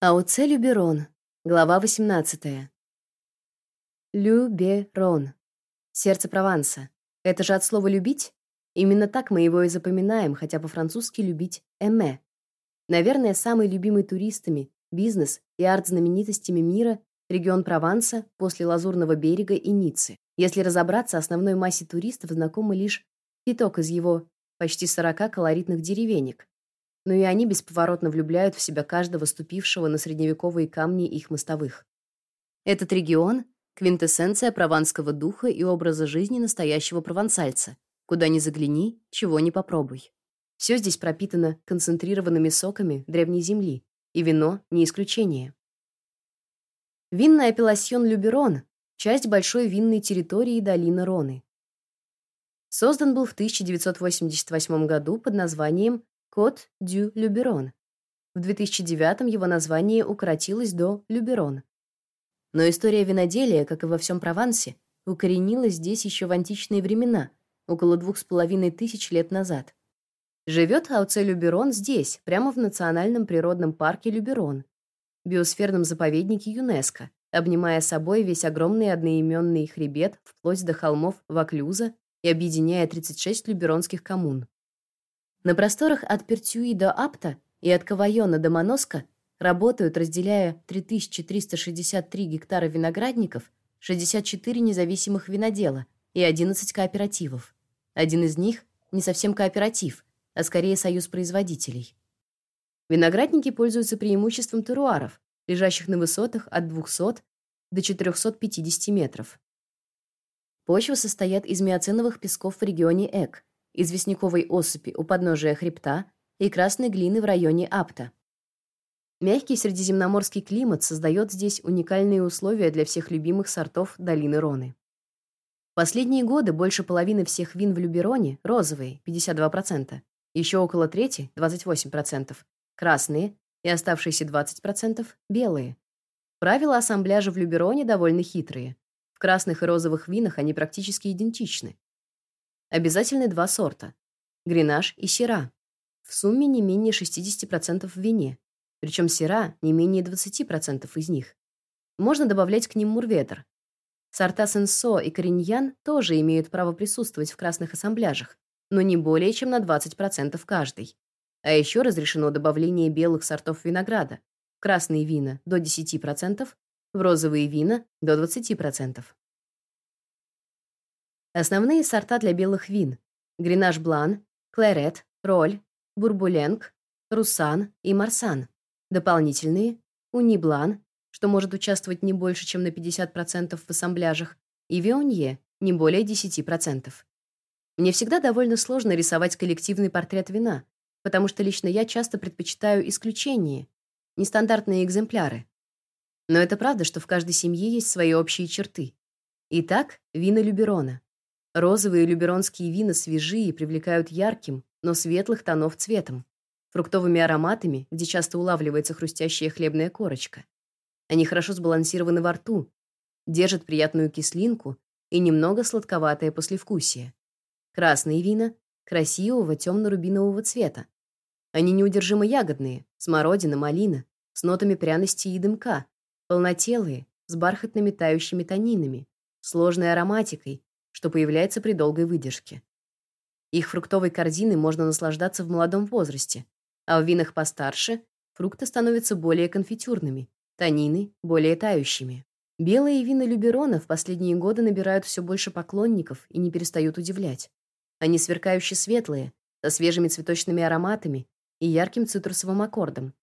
АОЦ Люберон. Глава 18. Люберон. Сердце Прованса. Это же от слова любить? Именно так мы его и запоминаем, хотя по-французски любить эме. Наверное, самый любимый туристами, бизнес и арт-знаменитостями мира регион Прованса после Лазурного берега и Ниццы. Если разобраться, основной массе туристов знакомы лишь пяток из его почти 40 колоритных деревенек, но и они бесповоротно влюбляют в себя каждого ступившего на средневековые камни их мостовых. Этот регион квинтэссенция прованского духа и образа жизни настоящего провансальца. Куда ни загляни, чего не попробуй. Все здесь пропитано концентрированными соками древней земли, и вино не исключение. Винная апелласьон Люберон часть большой винной территории долины Роны. Создан был в 1988 году под названием Кот дю Люберон. В 2009 его название укоротилось до Люберон. Но история виноделия, как и во всем Провансе, укоренилась здесь еще в античные времена, около двух с половиной тысяч лет назад. Живет Ауце Люберон здесь, прямо в национальном природном парке Люберон, биосферном заповеднике ЮНЕСКО, обнимая собой весь огромный одноименный хребет вплоть до холмов Ваклюза и объединяя 36 люберонских коммун. На просторах от Пертюи до Апта и от Кавайона до Моноска работают, разделяя 3363 гектара виноградников, 64 независимых винодела и 11 кооперативов. Один из них не совсем кооператив, а скорее союз производителей. Виноградники пользуются преимуществом теруаров, лежащих на высотах от 200 до 450 метров. Почва состоит из миоценовых песков в регионе Эк, известняковой осыпи у подножия хребта и красной глины в районе Апта. Мягкий средиземноморский климат создает здесь уникальные условия для всех любимых сортов долины Роны. Последние годы больше половины всех вин в Любероне розовые 52%, еще около трети 28%, красные и оставшиеся 20% белые. Правила ассамбляжа в Любероне довольно хитрые. В красных и розовых винах они практически идентичны. Обязательны два сорта: гренаж и сира. В сумме не менее 60% в вине, причем сира не менее 20% из них. Можно добавлять к ним мурветер. Сорта сенсо и кореньян тоже имеют право присутствовать в красных ассамбляжах, но не более чем на 20% каждый. А еще разрешено добавление белых сортов винограда. В красные вина до 10%, в розовые вина до 20%. Основные сорта для белых вин: Гренаж Блан, Клэрет, Роль, Бурбуленг, Руссан и Марсан. Дополнительные: Уни Блан, что может участвовать не больше, чем на 50% в ассамбляжах, и Вионье, не более 10%. Мне всегда довольно сложно рисовать коллективный портрет вина, потому что лично я часто предпочитаю исключения, нестандартные экземпляры. Но это правда, что в каждой семье есть свои общие черты. Итак, вина Люберона. Розовые люберонские вина свежие, привлекают ярким, но светлых тонов цветом, фруктовыми ароматами, где часто улавливается хрустящая хлебная корочка. Они хорошо сбалансированы во рту, держат приятную кислинку и немного сладковатое послевкусие. Красные вина красивого темно-рубинового цвета. Они неудержимо ягодные, смородина, малина, с нотами пряности и дымка, полнотелые, с бархатными тающими танинами, сложной ароматикой, что появляется при долгой выдержке. Их фруктовой корзиной можно наслаждаться в молодом возрасте, а в винах постарше фрукты становятся более конфитюрными, танины более тающими. Белые вина Люберона в последние годы набирают все больше поклонников и не перестают удивлять. Они сверкающе светлые, со свежими цветочными ароматами и ярким цитрусовым аккордом.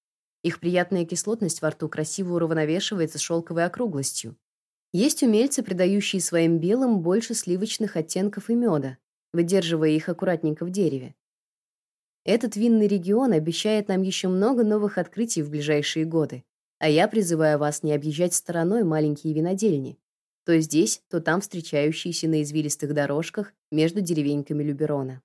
Их приятная кислотность во рту красиво уравновешивается шелковой округлостью, есть умельцы, придающие своим белым больше сливочных оттенков и меда, выдерживая их аккуратненько в дереве. Этот винный регион обещает нам еще много новых открытий в ближайшие годы, а я призываю вас не объезжать стороной маленькие винодельни, то здесь, то там встречающиеся на извилистых дорожках между деревеньками Люберона.